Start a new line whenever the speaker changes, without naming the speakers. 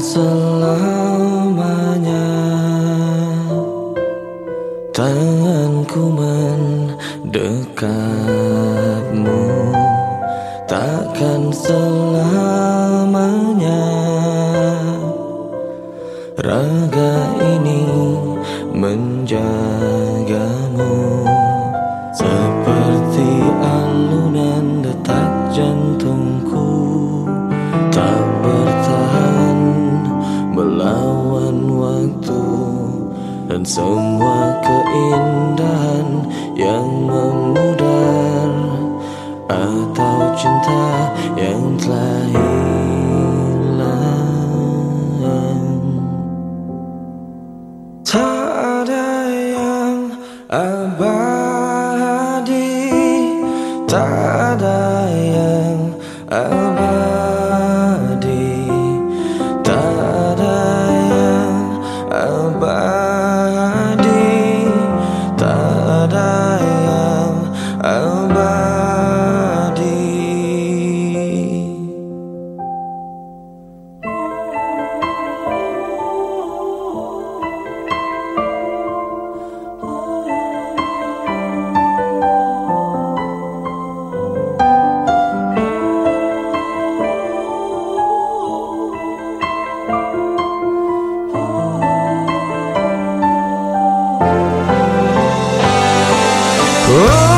selamanya Tanganku mendekatmu. Takkan selamanya Raga ini menjagamu Dan semua keindahan yang memudar Atau cinta yang telah hilang. Tak ada yang abadi Tak ada yang abadi Oh